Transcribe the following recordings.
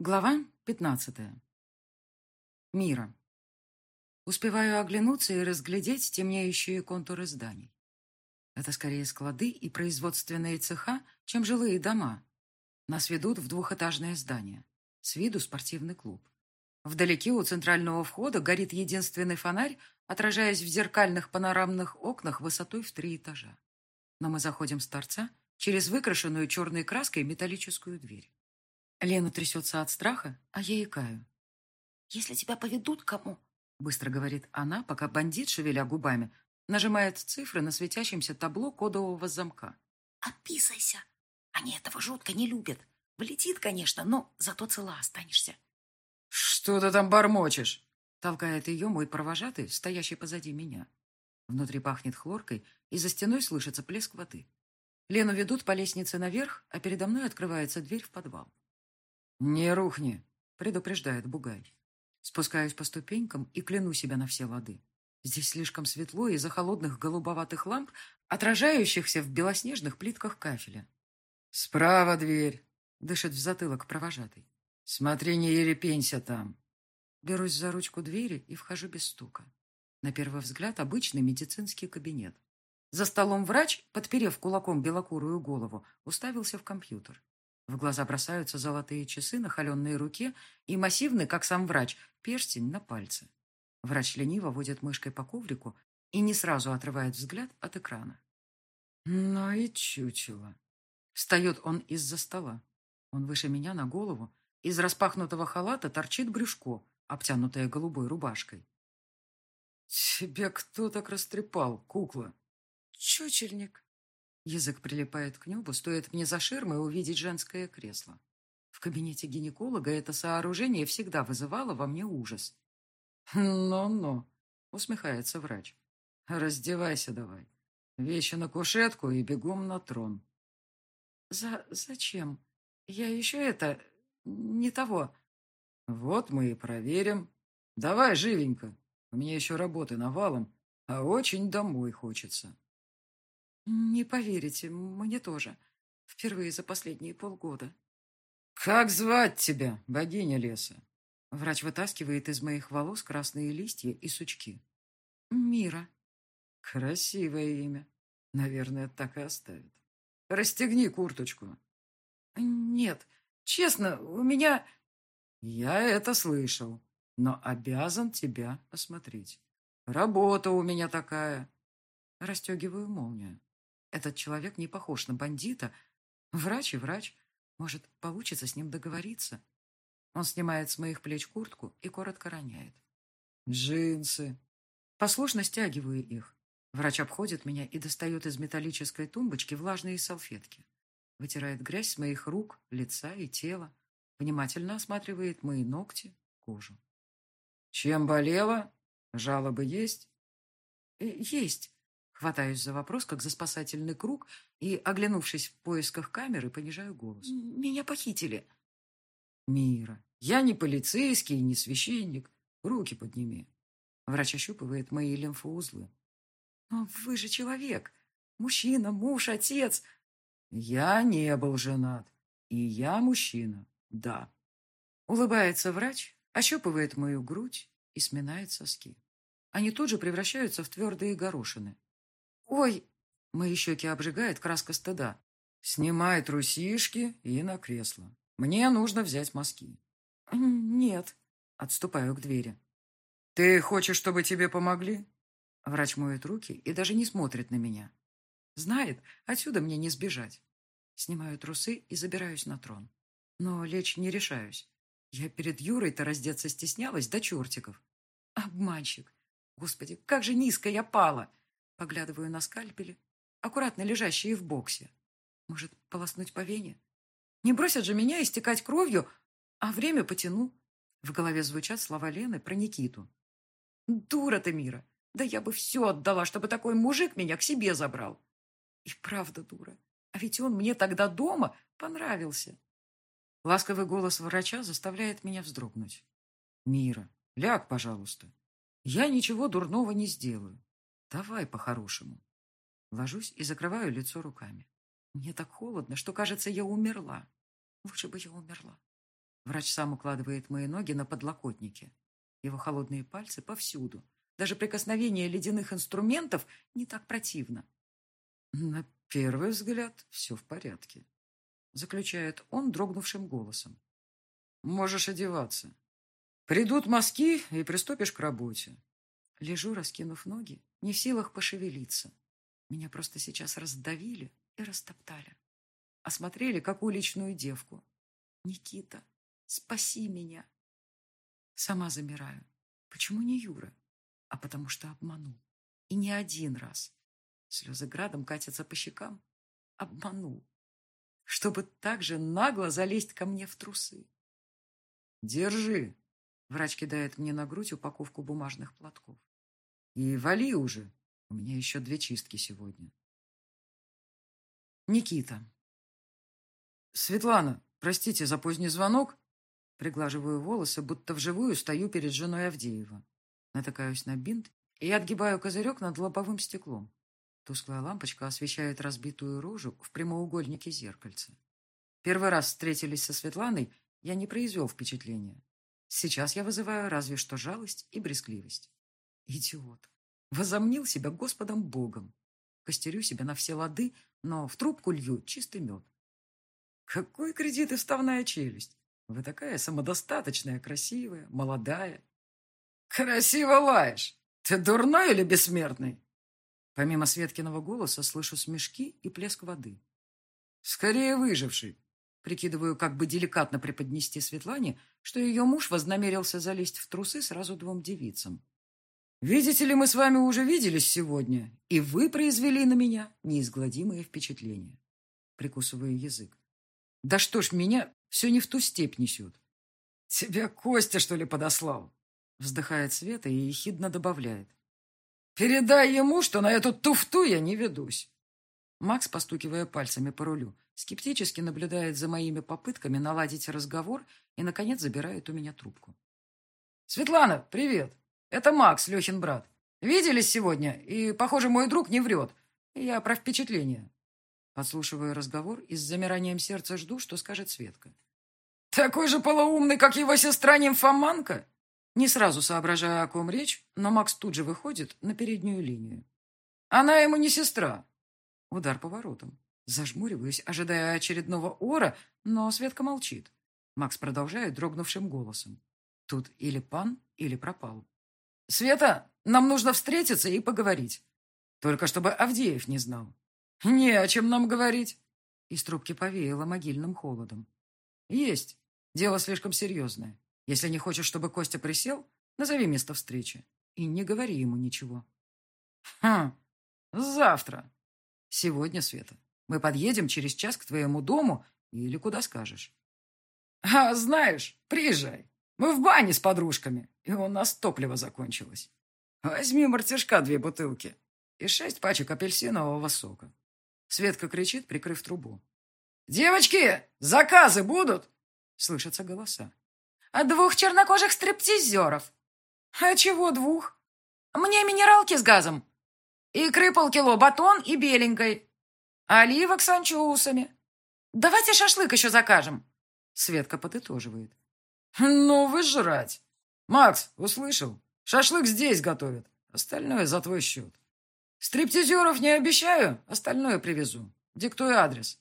Глава пятнадцатая. Мира. Успеваю оглянуться и разглядеть темнеющие контуры зданий. Это скорее склады и производственные цеха, чем жилые дома. Нас ведут в двухэтажное здание. С виду спортивный клуб. Вдалеке у центрального входа горит единственный фонарь, отражаясь в зеркальных панорамных окнах высотой в три этажа. Но мы заходим с торца через выкрашенную черной краской металлическую дверь. Лена трясется от страха, а я икаю. «Если тебя поведут кому?» Быстро говорит она, пока бандит, шевеля губами, нажимает цифры на светящемся табло кодового замка. «Отписайся. Они этого жутко не любят. Влетит, конечно, но зато цела останешься». «Что ты там бормочешь?» Толкает ее мой провожатый, стоящий позади меня. Внутри пахнет хлоркой, и за стеной слышится плеск воды. Лену ведут по лестнице наверх, а передо мной открывается дверь в подвал. «Не рухни», — предупреждает Бугай. Спускаюсь по ступенькам и кляну себя на все лады. Здесь слишком светло из-за холодных голубоватых ламп, отражающихся в белоснежных плитках кафеля. «Справа дверь», — дышит в затылок провожатый. «Смотри, не ерепенься там». Берусь за ручку двери и вхожу без стука. На первый взгляд обычный медицинский кабинет. За столом врач, подперев кулаком белокурую голову, уставился в компьютер. В глаза бросаются золотые часы на холеной руке и массивный, как сам врач, перстень на пальце. Врач лениво водит мышкой по коврику и не сразу отрывает взгляд от экрана. Ну и чучело. Встает он из-за стола. Он выше меня на голову. Из распахнутого халата торчит брюшко, обтянутое голубой рубашкой. «Тебя кто так растрепал, кукла?» «Чучельник», Язык прилипает к небу, стоит мне за ширмой увидеть женское кресло. В кабинете гинеколога это сооружение всегда вызывало во мне ужас. «Ну-ну», — усмехается врач. «Раздевайся давай. Вещи на кушетку и бегом на трон». «За... зачем? Я еще это... не того». «Вот мы и проверим. Давай живенько. У меня еще работы навалом, а очень домой хочется». «Не поверите, мне тоже. Впервые за последние полгода». «Как звать тебя, богиня леса?» Врач вытаскивает из моих волос красные листья и сучки. «Мира». «Красивое имя. Наверное, так и оставит. Расстегни курточку». «Нет, честно, у меня...» «Я это слышал, но обязан тебя осмотреть. Работа у меня такая». Расстегиваю молнию. Этот человек не похож на бандита. Врач и врач. Может, получится с ним договориться. Он снимает с моих плеч куртку и коротко роняет. «Джинсы». Послушно стягиваю их. Врач обходит меня и достает из металлической тумбочки влажные салфетки. Вытирает грязь с моих рук, лица и тела. Внимательно осматривает мои ногти, кожу. «Чем болела? Жалобы есть?» «Э, «Есть. Хватаюсь за вопрос, как за спасательный круг, и, оглянувшись в поисках камеры, понижаю голос. «Меня похитили!» «Мира, я не полицейский, не священник. Руки подними!» Врач ощупывает мои лимфоузлы. «Но вы же человек! Мужчина, муж, отец!» «Я не был женат. И я мужчина, да». Улыбается врач, ощупывает мою грудь и сминает соски. Они тут же превращаются в твердые горошины. «Ой!» Мои щеки обжигает краска стыда. «Снимай трусишки и на кресло. Мне нужно взять мазки». «Нет». Отступаю к двери. «Ты хочешь, чтобы тебе помогли?» Врач моет руки и даже не смотрит на меня. Знает, отсюда мне не сбежать. Снимаю трусы и забираюсь на трон. Но лечь не решаюсь. Я перед Юрой-то раздеться стеснялась до чертиков. Обманщик. Господи, как же низко я пала. Поглядываю на скальпели, аккуратно лежащие в боксе. Может, полоснуть по вене? Не бросят же меня истекать кровью, а время потяну. В голове звучат слова Лены про Никиту. Дура ты, Мира. Да я бы все отдала, чтобы такой мужик меня к себе забрал. И правда дура. А ведь он мне тогда дома понравился. Ласковый голос врача заставляет меня вздрогнуть. Мира, ляг, пожалуйста. Я ничего дурного не сделаю. Давай по-хорошему. Ложусь и закрываю лицо руками. Мне так холодно, что, кажется, я умерла. Лучше бы я умерла. Врач сам укладывает мои ноги на подлокотники. Его холодные пальцы повсюду. Даже прикосновение ледяных инструментов не так противно. На первый взгляд все в порядке, заключает он дрогнувшим голосом. Можешь одеваться. Придут мазки, и приступишь к работе. Лежу, раскинув ноги, не в силах пошевелиться. Меня просто сейчас раздавили и растоптали. Осмотрели, как уличную девку. Никита, спаси меня. Сама замираю. Почему не Юра? А потому что обманул. И не один раз. Слезы градом катятся по щекам. Обманул. Чтобы так же нагло залезть ко мне в трусы. Держи. Врач кидает мне на грудь упаковку бумажных платков. И вали уже. У меня еще две чистки сегодня. Никита. Светлана, простите за поздний звонок. Приглаживаю волосы, будто вживую стою перед женой Авдеева. Натыкаюсь на бинт и отгибаю козырек над лобовым стеклом. Тусклая лампочка освещает разбитую рожу в прямоугольнике зеркальца. Первый раз встретились со Светланой, я не произвел впечатления. Сейчас я вызываю разве что жалость и брезгливость. Идиот. Возомнил себя Господом Богом. Костерю себя на все лады, но в трубку лью чистый мед. Какой кредит и вставная челюсть? Вы такая самодостаточная, красивая, молодая. Красиво лаешь. Ты дурной или бессмертный? Помимо Светкиного голоса слышу смешки и плеск воды. Скорее выживший. Прикидываю, как бы деликатно преподнести Светлане, что ее муж вознамерился залезть в трусы сразу двум девицам. Видите ли, мы с вами уже виделись сегодня, и вы произвели на меня неизгладимое впечатление. Прикусываю язык. Да что ж меня все не в ту степь несет. Тебя Костя, что ли, подослал? Вздыхает Света и ехидно добавляет. Передай ему, что на эту туфту я не ведусь. Макс, постукивая пальцами по рулю, скептически наблюдает за моими попытками наладить разговор и, наконец, забирает у меня трубку. «Светлана, привет! Это Макс, Лехин брат. Виделись сегодня, и, похоже, мой друг не врет. Я про впечатление». Подслушиваю разговор и с замиранием сердца жду, что скажет Светка. «Такой же полоумный, как его сестра нимфоманка?» Не сразу соображая, о ком речь, но Макс тут же выходит на переднюю линию. «Она ему не сестра!» Удар поворотом. Зажмуриваюсь, ожидая очередного ора, но Светка молчит. Макс продолжает дрогнувшим голосом. Тут или пан, или пропал. «Света, нам нужно встретиться и поговорить. Только чтобы Авдеев не знал. Не о чем нам говорить». Из трубки повеяло могильным холодом. «Есть. Дело слишком серьезное. Если не хочешь, чтобы Костя присел, назови место встречи и не говори ему ничего. Хм, завтра. Сегодня, Света. Мы подъедем через час к твоему дому или куда скажешь. А знаешь, приезжай. Мы в бане с подружками, и у нас топливо закончилось. Возьми мартишка две бутылки и шесть пачек апельсинового сока. Светка кричит, прикрыв трубу. «Девочки, заказы будут?» Слышатся голоса. А двух чернокожих стриптизеров. А чего двух? Мне минералки с газом. Икры полкило, батон и беленькой. Оливок с анчоусами. Давайте шашлык еще закажем. Светка подытоживает. Ну, вы жрать. Макс, услышал? Шашлык здесь готовят. Остальное за твой счет. Стриптизеров не обещаю, остальное привезу. Диктуй адрес.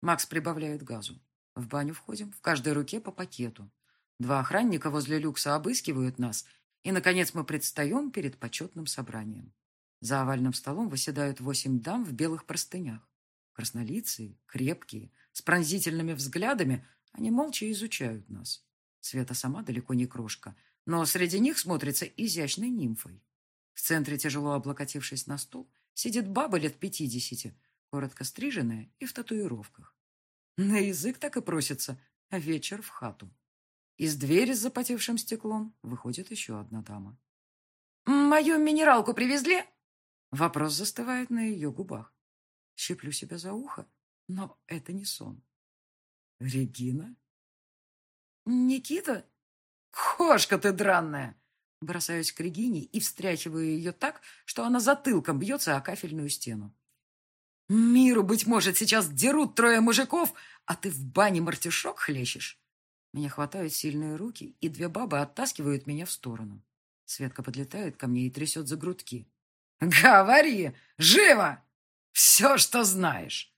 Макс прибавляет газу. В баню входим, в каждой руке по пакету. Два охранника возле люкса обыскивают нас, и, наконец, мы предстаем перед почетным собранием. За овальным столом выседают восемь дам в белых простынях. Краснолицые, крепкие, с пронзительными взглядами, они молча изучают нас. Света сама далеко не крошка, но среди них смотрится изящной нимфой. В центре, тяжело облокотившись на стул, сидит баба лет пятидесяти, коротко стриженная и в татуировках. На язык так и просится, а вечер в хату. Из двери с запотевшим стеклом выходит еще одна дама. «Мою минералку привезли?» Вопрос застывает на ее губах. Щиплю себя за ухо, но это не сон. «Регина?» «Никита?» «Кошка ты дранная!» Бросаюсь к Регине и встряхиваю ее так, что она затылком бьется о кафельную стену. «Миру, быть может, сейчас дерут трое мужиков, а ты в бане мартишок хлещешь?» Меня хватают сильные руки, и две бабы оттаскивают меня в сторону. Светка подлетает ко мне и трясет за грудки. «Говори! Живо! Все, что знаешь!»